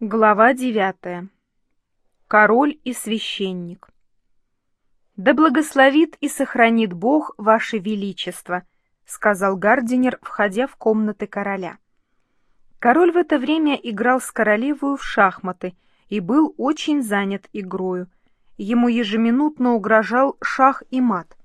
Глава девятая. Король и священник. «Да благословит и сохранит Бог ваше величество», — сказал Гардинер, входя в комнаты короля. Король в это время играл с королевою в шахматы и был очень занят игрою. Ему ежеминутно угрожал шах и мат.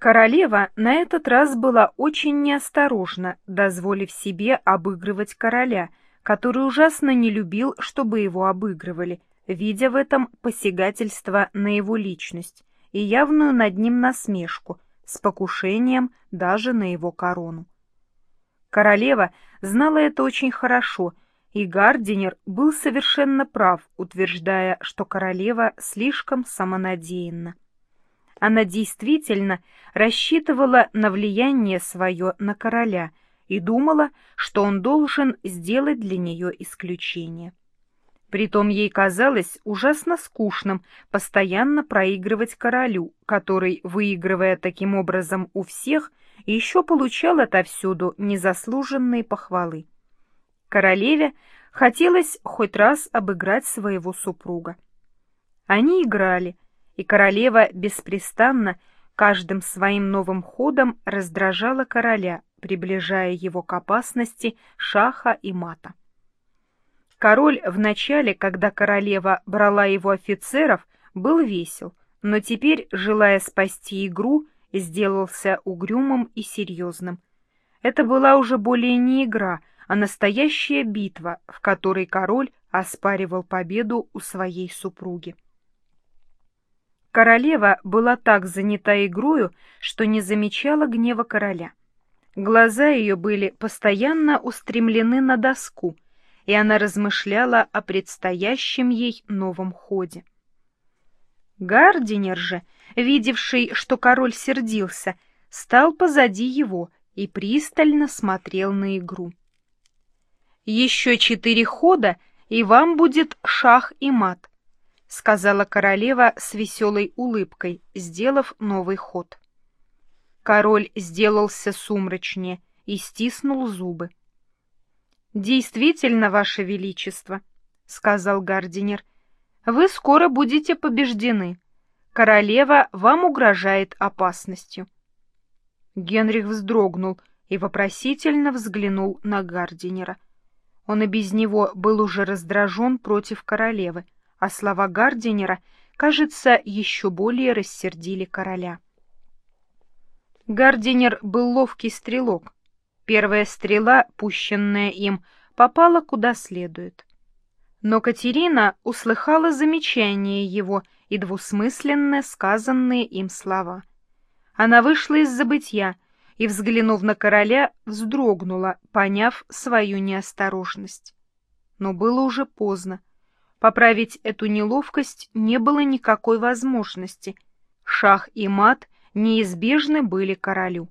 Королева на этот раз была очень неосторожна, дозволив себе обыгрывать короля — который ужасно не любил, чтобы его обыгрывали, видя в этом посягательство на его личность и явную над ним насмешку, с покушением даже на его корону. Королева знала это очень хорошо, и Гардинер был совершенно прав, утверждая, что королева слишком самонадеянна. Она действительно рассчитывала на влияние свое на короля — и думала, что он должен сделать для нее исключение. Притом ей казалось ужасно скучным постоянно проигрывать королю, который, выигрывая таким образом у всех, еще получал отовсюду незаслуженные похвалы. Королеве хотелось хоть раз обыграть своего супруга. Они играли, и королева беспрестанно каждым своим новым ходом раздражала короля, приближая его к опасности шаха и мата. Король вначале, когда королева брала его офицеров, был весел, но теперь, желая спасти игру, сделался угрюмым и серьезным. Это была уже более не игра, а настоящая битва, в которой король оспаривал победу у своей супруги. Королева была так занята игрою, что не замечала гнева короля. Глаза ее были постоянно устремлены на доску, и она размышляла о предстоящем ей новом ходе. Гардинер же, видевший, что король сердился, стал позади его и пристально смотрел на игру. «Еще четыре хода, и вам будет шах и мат», — сказала королева с веселой улыбкой, сделав новый ход. Король сделался сумрачнее и стиснул зубы. «Действительно, Ваше Величество», — сказал Гардинер, — «вы скоро будете побеждены. Королева вам угрожает опасностью». Генрих вздрогнул и вопросительно взглянул на Гардинера. Он и без него был уже раздражен против королевы, а слова Гардинера, кажется, еще более рассердили короля. Гардинер был ловкий стрелок. Первая стрела, пущенная им, попала куда следует. Но Катерина услыхала замечание его и двусмысленно сказанные им слова. Она вышла из забытья и, взглянув на короля, вздрогнула, поняв свою неосторожность. Но было уже поздно. Поправить эту неловкость не было никакой возможности. Шах и мат неизбежны были королю.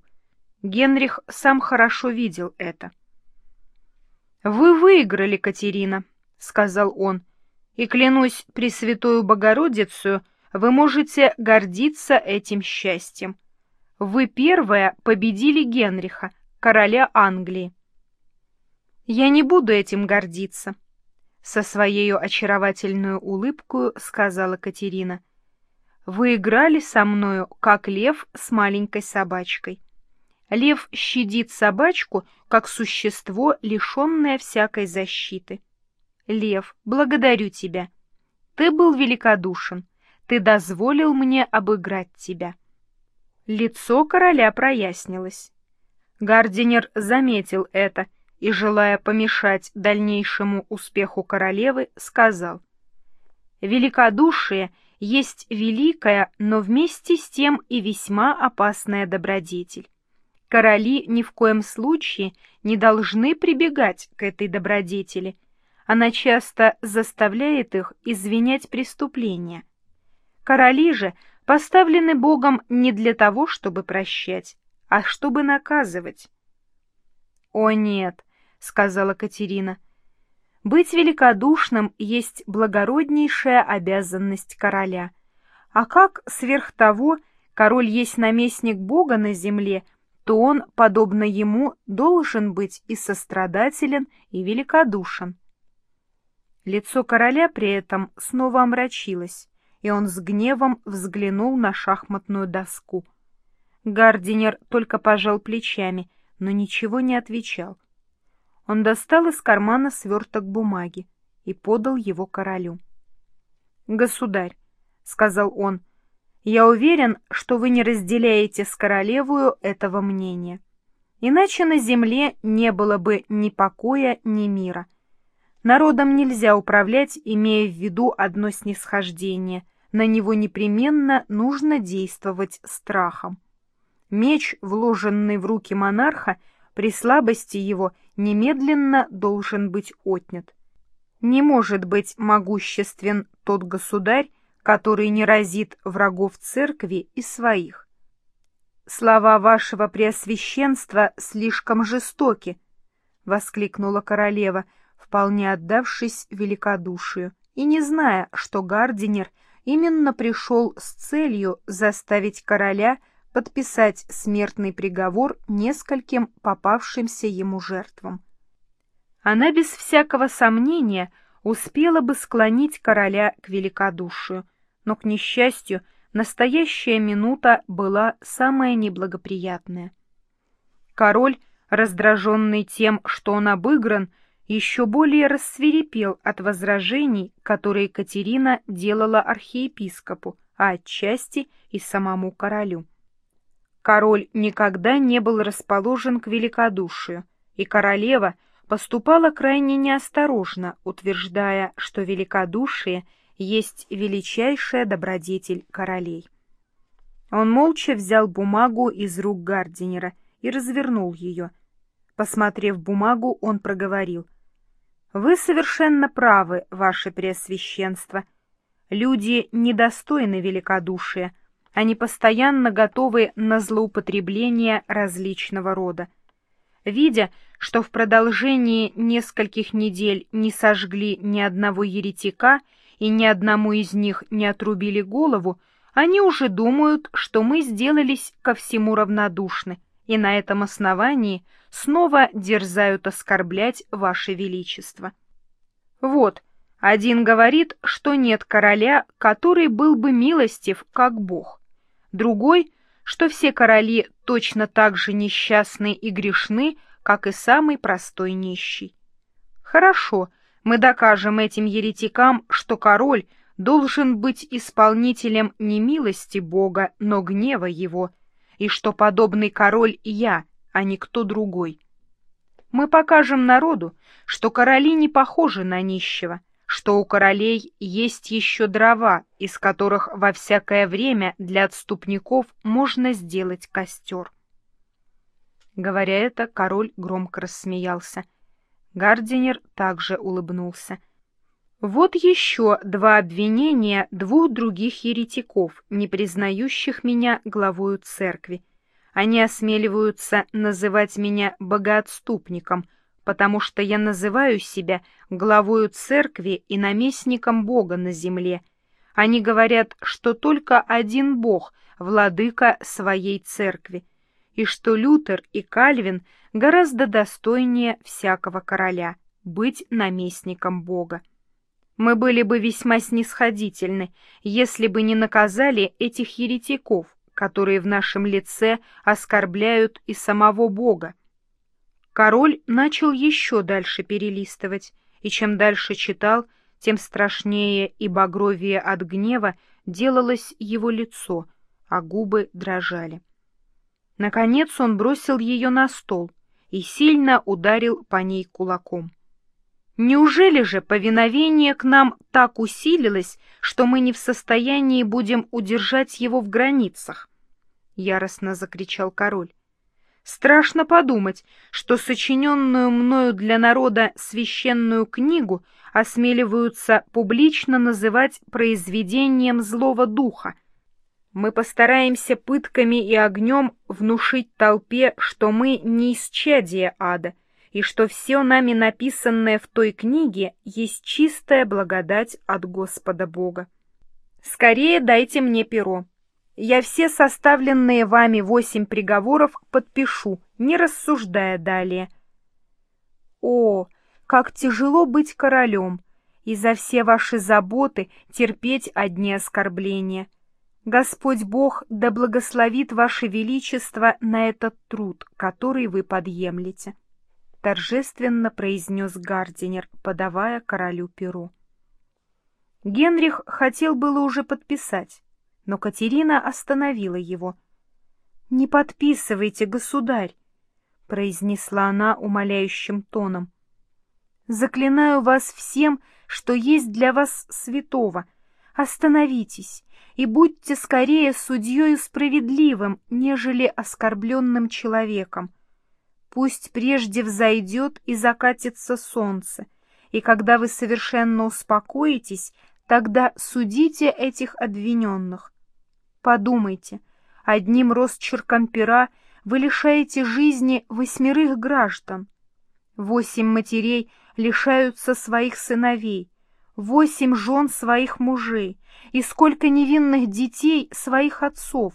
Генрих сам хорошо видел это. «Вы выиграли, Катерина», — сказал он, — «и, клянусь Пресвятую Богородицу, вы можете гордиться этим счастьем. Вы первая победили Генриха, короля Англии». «Я не буду этим гордиться», — со своей очаровательной улыбкой сказала Катерина. Вы играли со мною, как лев с маленькой собачкой. Лев щадит собачку, как существо, лишенное всякой защиты. Лев, благодарю тебя. Ты был великодушен. Ты дозволил мне обыграть тебя. Лицо короля прояснилось. Гардинер заметил это и, желая помешать дальнейшему успеху королевы, сказал. «Великодушие — есть великая, но вместе с тем и весьма опасная добродетель. Короли ни в коем случае не должны прибегать к этой добродетели. Она часто заставляет их извинять преступления. Короли же поставлены Богом не для того, чтобы прощать, а чтобы наказывать. «О нет», — сказала Катерина, — быть великодушным есть благороднейшая обязанность короля. А как сверх того король есть наместник Бога на земле, то он, подобно ему, должен быть и сострадателен, и великодушен. Лицо короля при этом снова омрачилось, и он с гневом взглянул на шахматную доску. Гардинер только пожал плечами, но ничего не отвечал. Он достал из кармана сверток бумаги и подал его королю. «Государь», — сказал он, — «я уверен, что вы не разделяете с королевою этого мнения. Иначе на земле не было бы ни покоя, ни мира. Народом нельзя управлять, имея в виду одно снисхождение, на него непременно нужно действовать страхом. Меч, вложенный в руки монарха, при слабости его немедленно должен быть отнят. Не может быть могуществен тот государь, который не разит врагов церкви и своих. Слова вашего преосвященства слишком жестоки, — воскликнула королева, вполне отдавшись великодушию, и не зная, что Гардинер именно пришел с целью заставить короля подписать смертный приговор нескольким попавшимся ему жертвам. Она без всякого сомнения успела бы склонить короля к великодушию, но, к несчастью, настоящая минута была самая неблагоприятная. Король, раздраженный тем, что он обыгран, еще более рассверепел от возражений, которые Катерина делала архиепископу, а отчасти и самому королю. Король никогда не был расположен к великодушию, и королева поступала крайне неосторожно, утверждая, что великодушие есть величайшая добродетель королей. Он молча взял бумагу из рук Гардинера и развернул ее. Посмотрев бумагу, он проговорил — вы совершенно правы, ваше преосвященство. Люди недостойны великодушия, они постоянно готовы на злоупотребления различного рода. Видя, что в продолжении нескольких недель не сожгли ни одного еретика и ни одному из них не отрубили голову, они уже думают, что мы сделались ко всему равнодушны, и на этом основании – снова дерзают оскорблять ваше величество. Вот, один говорит, что нет короля, который был бы милостив, как бог. Другой, что все короли точно так же несчастны и грешны, как и самый простой нищий. Хорошо, мы докажем этим еретикам, что король должен быть исполнителем не милости Бога, но гнева его, и что подобный король я, а не кто другой. Мы покажем народу, что короли не похожи на нищего, что у королей есть еще дрова, из которых во всякое время для отступников можно сделать костер. Говоря это, король громко рассмеялся. Гардинер также улыбнулся. Вот еще два обвинения двух других еретиков, не признающих меня главою церкви, они осмеливаются называть меня богоотступником, потому что я называю себя главою церкви и наместником Бога на земле. Они говорят, что только один Бог — владыка своей церкви, и что Лютер и Кальвин гораздо достойнее всякого короля быть наместником Бога. Мы были бы весьма снисходительны, если бы не наказали этих еретиков, которые в нашем лице оскорбляют и самого Бога. Король начал еще дальше перелистывать, и чем дальше читал, тем страшнее и багровее от гнева делалось его лицо, а губы дрожали. Наконец он бросил ее на стол и сильно ударил по ней кулаком. Неужели же повиновение к нам так усилилось, что мы не в состоянии будем удержать его в границах? — яростно закричал король. «Страшно подумать, что сочиненную мною для народа священную книгу осмеливаются публично называть произведением злого духа. Мы постараемся пытками и огнем внушить толпе, что мы не исчадие ада, и что все нами написанное в той книге есть чистая благодать от Господа Бога. Скорее дайте мне перо, я все составленные вами восемь приговоров подпишу, не рассуждая далее. О, как тяжело быть королем! и за все ваши заботы терпеть одни оскорбления. Господь Бог да благословит ваше величество на этот труд, который вы подъемлете», — торжественно произнес Гардинер, подавая королю перу. Генрих хотел было уже подписать, но Катерина остановила его. «Не подписывайте, государь!» — произнесла она умоляющим тоном. «Заклинаю вас всем, что есть для вас святого. Остановитесь и будьте скорее судьей справедливым, нежели оскорбленным человеком. Пусть прежде взойдет и закатится солнце, и когда вы совершенно успокоитесь, Тогда судите этих обвиненных. Подумайте, одним росчерком пера вы лишаете жизни восьмерых граждан. Восемь матерей лишаются своих сыновей, восемь жен своих мужей и сколько невинных детей своих отцов.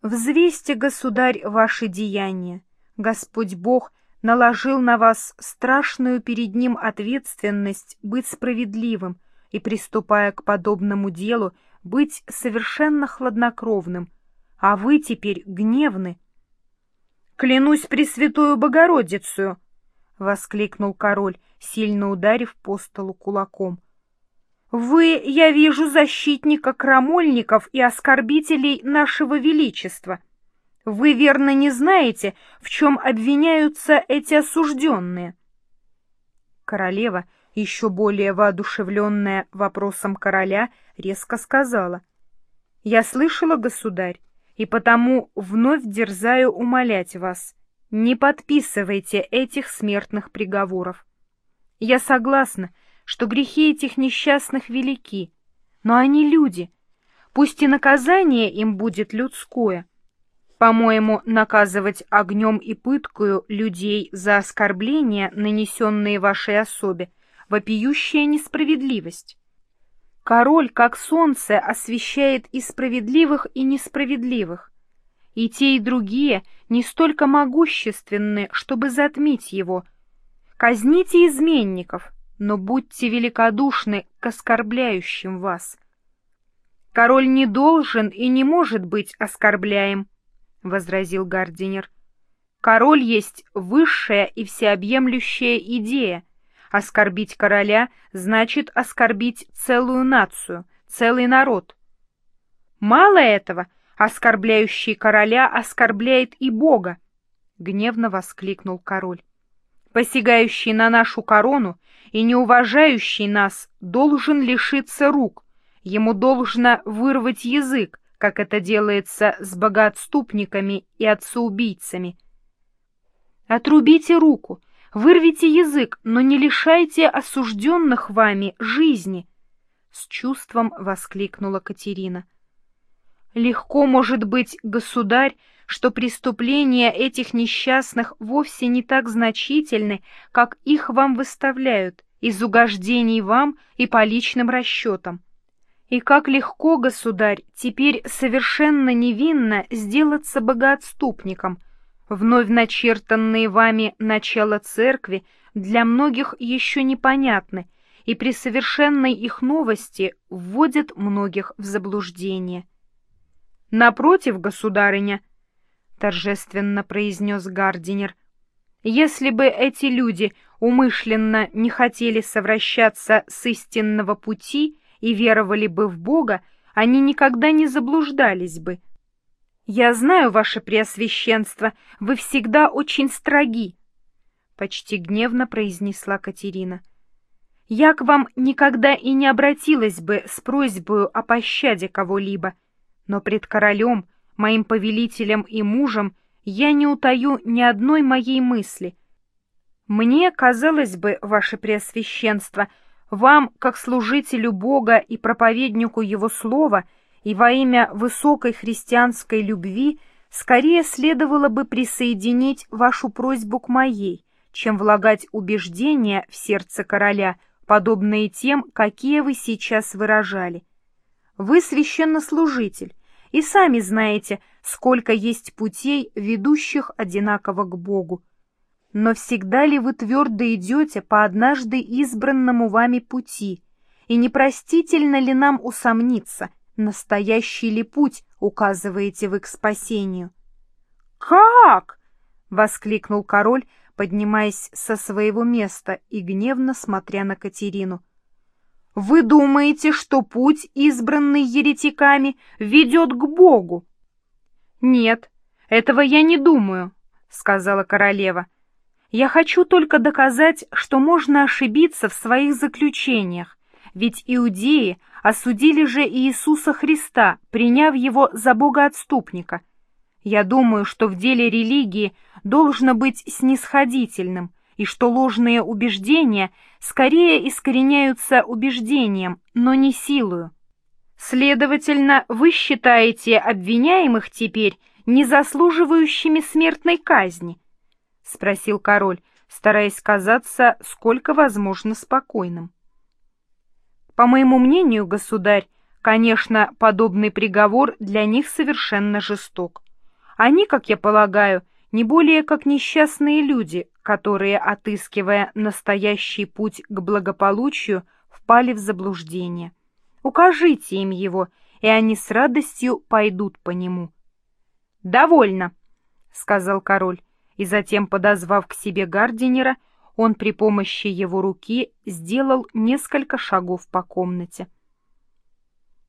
Взвесьте, государь, ваши деяния. Господь Бог наложил на вас страшную перед Ним ответственность быть справедливым, и, приступая к подобному делу, быть совершенно хладнокровным, а вы теперь гневны. — Клянусь Пресвятую Богородицу! — воскликнул король, сильно ударив по столу кулаком. — Вы, я вижу, защитника крамольников и оскорбителей нашего величества. Вы верно не знаете, в чем обвиняются эти осужденные. Королева — еще более воодушевленная вопросом короля, резко сказала. «Я слышала, государь, и потому вновь дерзаю умолять вас, не подписывайте этих смертных приговоров. Я согласна, что грехи этих несчастных велики, но они люди, пусть и наказание им будет людское. По-моему, наказывать огнем и пыткою людей за оскорбления, нанесенные вашей особе, вопиющая несправедливость. Король, как солнце, освещает и справедливых, и несправедливых. И те, и другие не столько могущественны, чтобы затмить его. Казните изменников, но будьте великодушны к оскорбляющим вас. Король не должен и не может быть оскорбляем, — возразил Гардинер. Король есть высшая и всеобъемлющая идея, Оскорбить короля значит оскорбить целую нацию, целый народ. Мало этого, оскорбляющий короля оскорбляет и Бога, — гневно воскликнул король. Посягающий на нашу корону и не уважающий нас должен лишиться рук, ему должно вырвать язык, как это делается с богоотступниками и отцеубийцами. Отрубите руку, Вырвите язык, но не лишайте осужденных вами жизни!» С чувством воскликнула Катерина. «Легко, может быть, государь, что преступления этих несчастных вовсе не так значительны, как их вам выставляют, из угождений вам и по личным расчетам. И как легко, государь, теперь совершенно невинно сделаться богоотступником — Вновь начертанные вами начала церкви для многих еще непонятны, и при совершенной их новости вводят многих в заблуждение. «Напротив, государыня», — торжественно произнес Гардинер, — «если бы эти люди умышленно не хотели совращаться с истинного пути и веровали бы в Бога, они никогда не заблуждались бы» «Я знаю, ваше преосвященство, вы всегда очень строги», — почти гневно произнесла Катерина. «Я к вам никогда и не обратилась бы с просьбой о пощаде кого-либо, но пред королем, моим повелителем и мужем я не утаю ни одной моей мысли. Мне казалось бы, ваше преосвященство, вам, как служителю Бога и проповеднику Его Слова, — и во имя высокой христианской любви скорее следовало бы присоединить вашу просьбу к моей, чем влагать убеждения в сердце короля, подобные тем, какие вы сейчас выражали. Вы священнослужитель, и сами знаете, сколько есть путей, ведущих одинаково к Богу. но всегда ли вы твердо идете по однажды избранному вами пути, и непростительно ли нам усомниться, настоящий ли путь указываете вы к спасению? «Как?» — воскликнул король, поднимаясь со своего места и гневно смотря на Катерину. «Вы думаете, что путь, избранный еретиками, ведет к Богу?» «Нет, этого я не думаю», — сказала королева. «Я хочу только доказать, что можно ошибиться в своих заключениях, ведь иудеи осудили же Иисуса Христа, приняв его за богоотступника. Я думаю, что в деле религии должно быть снисходительным, и что ложные убеждения скорее искореняются убеждением, но не силою. Следовательно, вы считаете обвиняемых теперь не заслуживающими смертной казни? — спросил король, стараясь казаться сколько возможно спокойным. По моему мнению, государь, конечно, подобный приговор для них совершенно жесток. Они, как я полагаю, не более как несчастные люди, которые, отыскивая настоящий путь к благополучию, впали в заблуждение. Укажите им его, и они с радостью пойдут по нему. «Довольно», — сказал король, и затем, подозвав к себе Гардинера, он при помощи его руки сделал несколько шагов по комнате.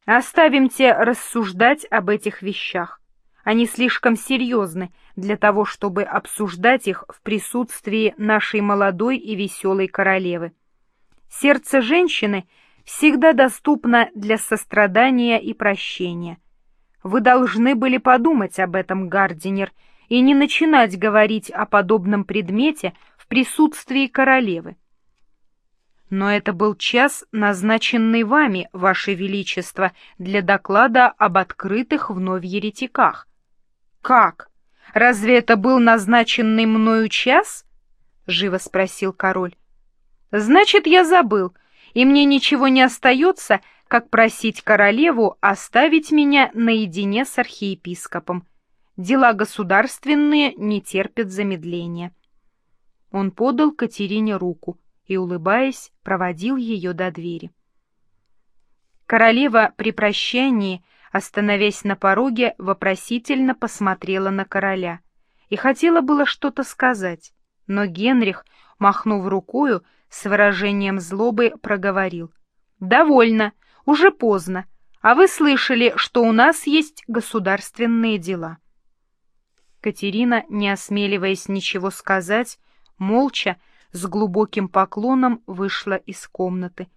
«Оставим те рассуждать об этих вещах. Они слишком серьезны для того, чтобы обсуждать их в присутствии нашей молодой и веселой королевы. Сердце женщины всегда доступно для сострадания и прощения. Вы должны были подумать об этом, Гардинер, и не начинать говорить о подобном предмете присутствии королевы. Но это был час, назначенный вами, ваше величество, для доклада об открытых вновь еретиках. Как? Разве это был назначенный мною час? Живо спросил король. Значит, я забыл, и мне ничего не остается, как просить королеву оставить меня наедине с архиепископом. Дела государственные не терпят замедления. Он подал Катерине руку и, улыбаясь, проводил ее до двери. Королева при прощании, остановясь на пороге, вопросительно посмотрела на короля и хотела было что-то сказать, но Генрих, махнув рукою, с выражением злобы проговорил. «Довольно, уже поздно, а вы слышали, что у нас есть государственные дела». Катерина, не осмеливаясь ничего сказать, молча, с глубоким поклоном вышла из комнаты.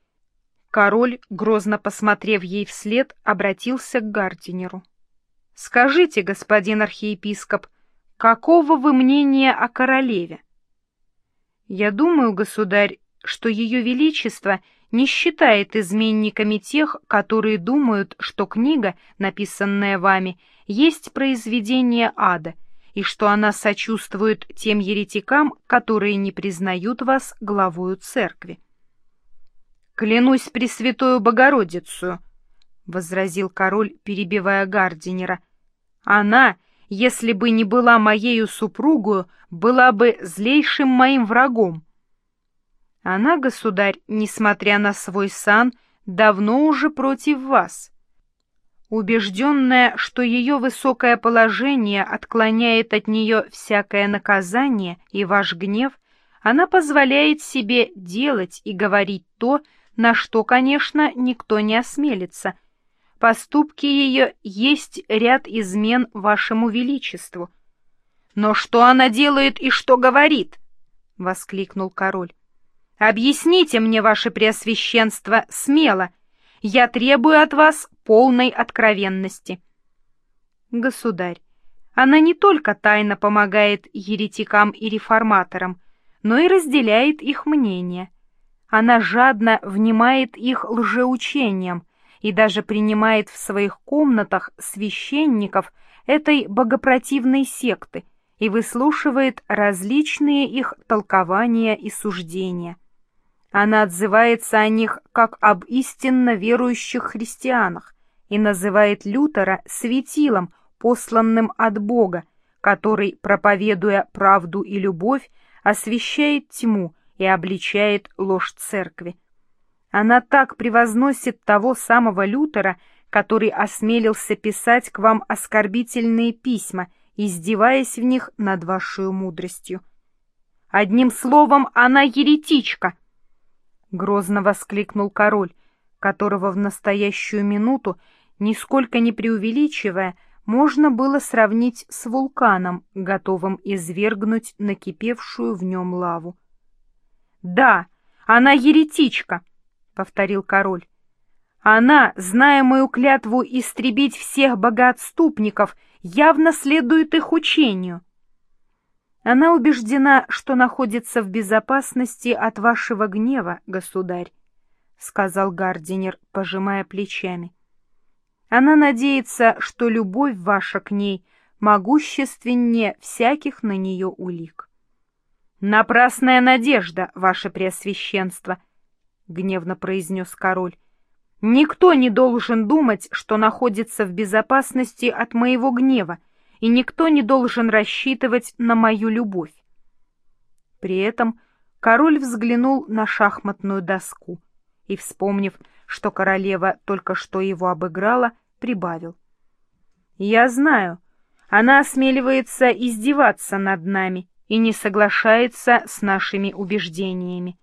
Король, грозно посмотрев ей вслед, обратился к Гардинеру. — Скажите, господин архиепископ, какого вы мнения о королеве? — Я думаю, государь, что ее величество не считает изменниками тех, которые думают, что книга, написанная вами, есть произведение ада, и что она сочувствует тем еретикам, которые не признают вас главою церкви. «Клянусь Пресвятую Богородицу», — возразил король, перебивая Гардинера. «Она, если бы не была моею супругою, была бы злейшим моим врагом». Она, государь, несмотря на свой сан, давно уже против вас. Убежденная, что ее высокое положение отклоняет от нее всякое наказание и ваш гнев, она позволяет себе делать и говорить то, на что, конечно, никто не осмелится. Поступки ее есть ряд измен вашему величеству. «Но что она делает и что говорит?» — воскликнул король. «Объясните мне, ваше преосвященство, смело. Я требую от вас полной откровенности. Государь, она не только тайно помогает еретикам и реформаторам, но и разделяет их мнение. Она жадно внимает их лжеучениям и даже принимает в своих комнатах священников этой богопротивной секты и выслушивает различные их толкования и суждения. Она отзывается о них как об истинно верующих христианах и называет Лютера светилом, посланным от Бога, который, проповедуя правду и любовь, освещает тьму и обличает ложь церкви. Она так превозносит того самого Лютера, который осмелился писать к вам оскорбительные письма, издеваясь в них над вашей мудростью. Одним словом, она еретичка! Грозно воскликнул король, которого в настоящую минуту, нисколько не преувеличивая, можно было сравнить с вулканом, готовым извергнуть накипевшую в нем лаву. «Да, она еретичка!» — повторил король. «Она, зная мою клятву истребить всех богоотступников, явно следует их учению». Она убеждена, что находится в безопасности от вашего гнева, государь, — сказал Гардинер, пожимая плечами. Она надеется, что любовь ваша к ней могущественнее всяких на нее улик. «Напрасная надежда, ваше преосвященство!» — гневно произнес король. «Никто не должен думать, что находится в безопасности от моего гнева, и никто не должен рассчитывать на мою любовь». При этом король взглянул на шахматную доску и, вспомнив, что королева только что его обыграла, прибавил. «Я знаю, она осмеливается издеваться над нами, и не соглашается с нашими убеждениями.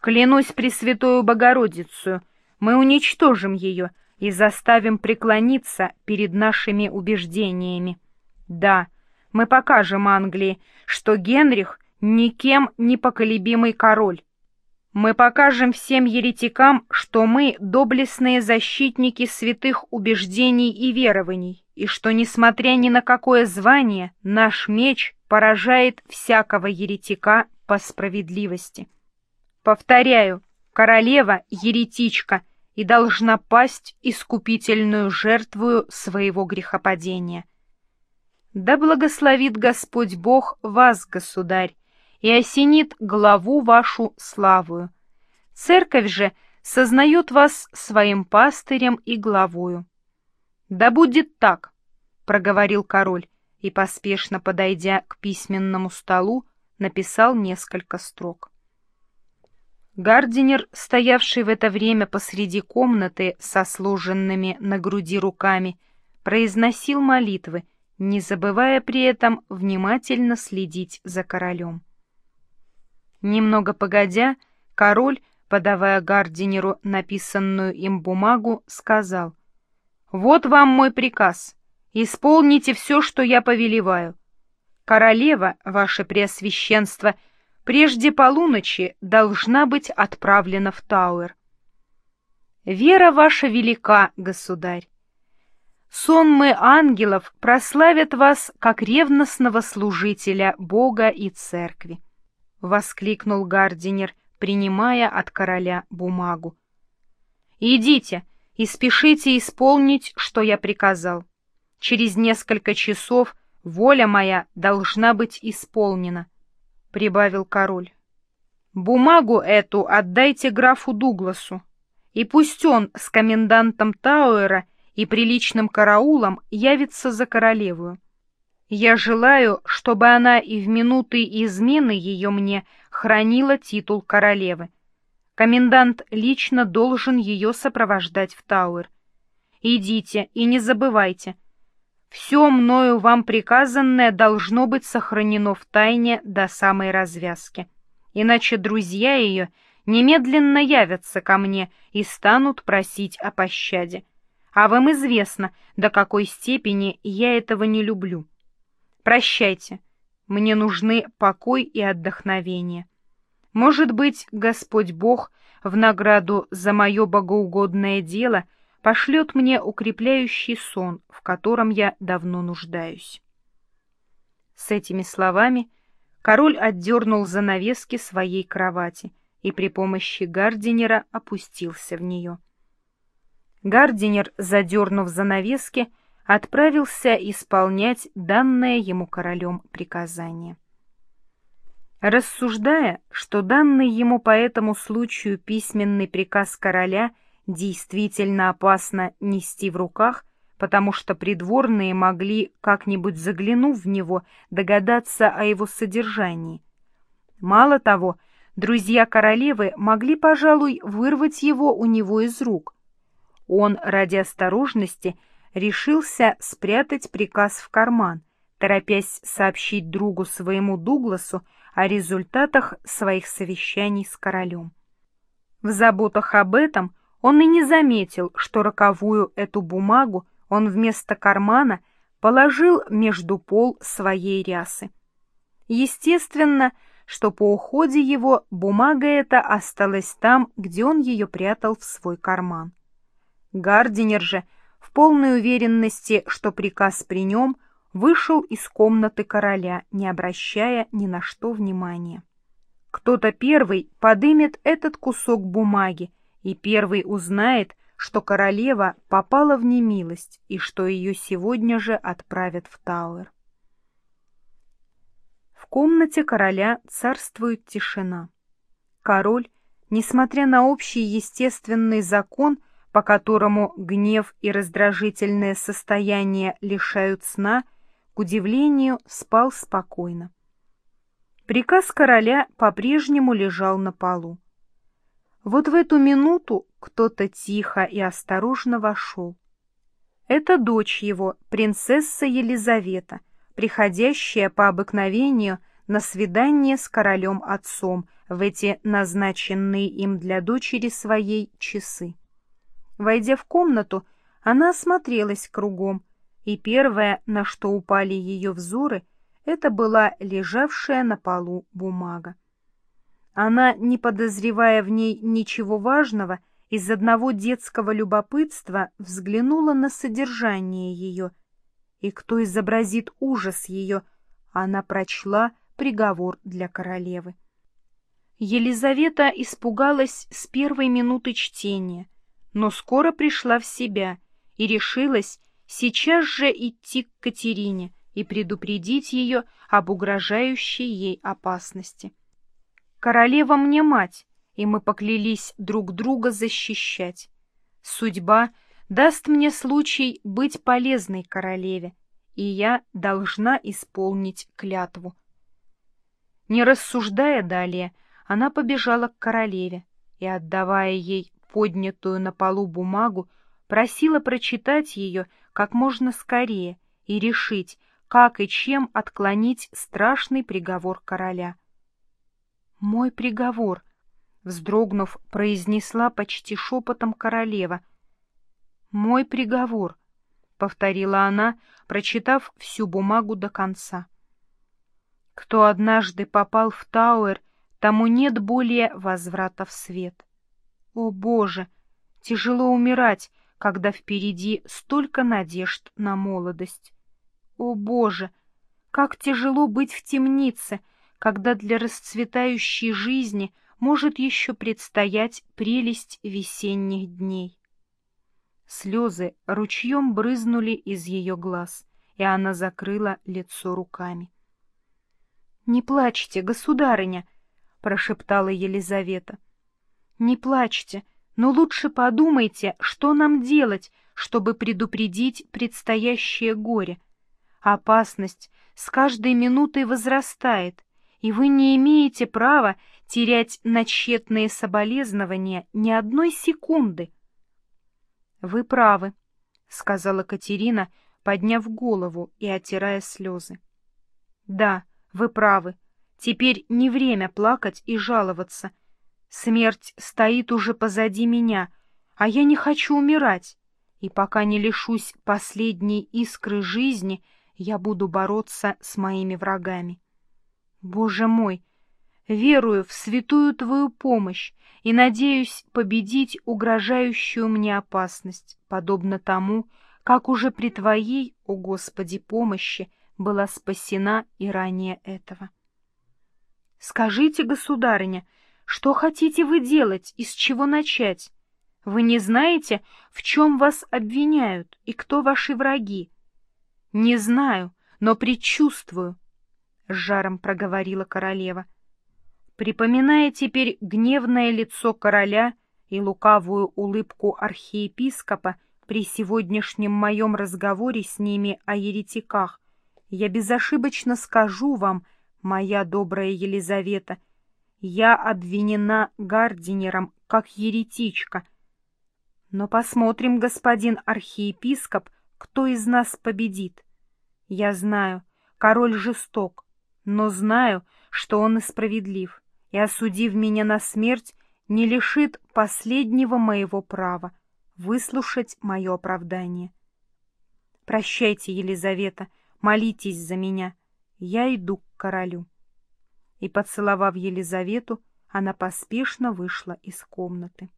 Клянусь Пресвятую Богородицу, мы уничтожим ее и заставим преклониться перед нашими убеждениями. Да, мы покажем Англии, что Генрих никем не поколебимый король. Мы покажем всем еретикам, что мы доблестные защитники святых убеждений и верований, и что, несмотря ни на какое звание, наш меч поражает всякого еретика по справедливости. Повторяю, королева — еретичка и должна пасть искупительную жертвую своего грехопадения. Да благословит Господь Бог вас, государь, и осенит главу вашу славую. Церковь же сознает вас своим пастырем и главою. Да будет так, — проговорил король, и, поспешно подойдя к письменному столу, написал несколько строк. Гардинер, стоявший в это время посреди комнаты со сложенными на груди руками, произносил молитвы, не забывая при этом внимательно следить за королем. Немного погодя, король, подавая Гардинеру написанную им бумагу, сказал, «Вот вам мой приказ. Исполните все, что я повелеваю. Королева, ваше преосвященство, прежде полуночи должна быть отправлена в Тауэр. Вера ваша велика, государь. Сонмы ангелов прославят вас как ревностного служителя Бога и Церкви, — воскликнул Гардинер, принимая от короля бумагу. — Идите и спешите исполнить, что я приказал. Через несколько часов воля моя должна быть исполнена, — прибавил король. Бумагу эту отдайте графу Дугласу, и пусть он с комендантом Тауэра и приличным караулом явится за королевую. Я желаю, чтобы она и в минуты измены ее мне хранила титул королевы. Комендант лично должен ее сопровождать в Тауэр. Идите и не забывайте — все мною вам приказанное должно быть сохранено в тайне до самой развязки. Иначе друзья ее немедленно явятся ко мне и станут просить о пощаде. А вам известно, до какой степени я этого не люблю. Прощайте, мне нужны покой и отдохновение. Может быть, Господь Бог в награду за мое богоугодное дело — пошлет мне укрепляющий сон, в котором я давно нуждаюсь. С этими словами король отдернул занавески своей кровати и при помощи Гардинера опустился в нее. Гардинер, задернув занавески, отправился исполнять данное ему королем приказание. Рассуждая, что данный ему по этому случаю письменный приказ короля — действительно опасно нести в руках, потому что придворные могли, как-нибудь заглянув в него, догадаться о его содержании. Мало того, друзья королевы могли, пожалуй, вырвать его у него из рук. Он ради осторожности решился спрятать приказ в карман, торопясь сообщить другу своему Дугласу о результатах своих совещаний с королем. В заботах об этом он и не заметил, что роковую эту бумагу он вместо кармана положил между пол своей рясы. Естественно, что по уходе его бумага эта осталась там, где он ее прятал в свой карман. Гардинер же, в полной уверенности, что приказ при нем, вышел из комнаты короля, не обращая ни на что внимания. Кто-то первый подымет этот кусок бумаги и первый узнает, что королева попала в немилость и что ее сегодня же отправят в Тауэр. В комнате короля царствует тишина. Король, несмотря на общий естественный закон, по которому гнев и раздражительное состояние лишают сна, к удивлению, спал спокойно. Приказ короля по-прежнему лежал на полу. Вот в эту минуту кто-то тихо и осторожно вошел. Это дочь его, принцесса Елизавета, приходящая по обыкновению на свидание с королем-отцом в эти назначенные им для дочери своей часы. Войдя в комнату, она осмотрелась кругом, и первое, на что упали ее взоры, это была лежавшая на полу бумага. Она, не подозревая в ней ничего важного, из одного детского любопытства взглянула на содержание ее, и кто изобразит ужас ее, она прочла приговор для королевы. Елизавета испугалась с первой минуты чтения — но скоро пришла в себя и решилась сейчас же идти к Катерине и предупредить ее об угрожающей ей опасности. «Королева мне мать, и мы поклялись друг друга защищать. Судьба даст мне случай быть полезной королеве, и я должна исполнить клятву». Не рассуждая далее, она побежала к королеве и, отдавая ей поднятую на полу бумагу, просила прочитать ее как можно скорее и решить, как и чем отклонить страшный приговор короля. «Мой приговор», — вздрогнув, произнесла почти шепотом королева. «Мой приговор», — повторила она, прочитав всю бумагу до конца. «Кто однажды попал в Тауэр, тому нет более возврата в свет». О, Боже! Тяжело умирать, когда впереди столько надежд на молодость. О, Боже! Как тяжело быть в темнице, когда для расцветающей жизни может еще предстоять прелесть весенних дней. Слезы ручьем брызнули из ее глаз, и она закрыла лицо руками. — Не плачьте, государыня! — прошептала Елизавета. — не плачьте, но лучше подумайте, что нам делать, чтобы предупредить предстоящее горе. Опасность с каждой минутой возрастает, и вы не имеете права терять на тщетные соболезнования ни одной секунды. — Вы правы, — сказала Катерина, подняв голову и отирая слезы. — Да, вы правы. Теперь не время плакать и жаловаться. Смерть стоит уже позади меня, а я не хочу умирать, и пока не лишусь последней искры жизни, я буду бороться с моими врагами. Боже мой, верую в святую Твою помощь и надеюсь победить угрожающую мне опасность, подобно тому, как уже при Твоей, о Господи, помощи была спасена и ранее этого. Скажите, государыня, — что хотите вы делать и с чего начать? Вы не знаете, в чем вас обвиняют и кто ваши враги? — Не знаю, но предчувствую, — с жаром проговорила королева. Припоминая теперь гневное лицо короля и лукавую улыбку архиепископа при сегодняшнем моем разговоре с ними о еретиках, я безошибочно скажу вам, моя добрая Елизавета, — Я обвинена Гардинером как еретичка. Но посмотрим, господин архиепископ, кто из нас победит. Я знаю, король жесток, но знаю, что он и справедлив, и, осудив меня на смерть, не лишит последнего моего права выслушать мое оправдание. Прощайте, Елизавета, молитесь за меня, я иду к королю. И, поцеловав Елизавету, она поспешно вышла из комнаты.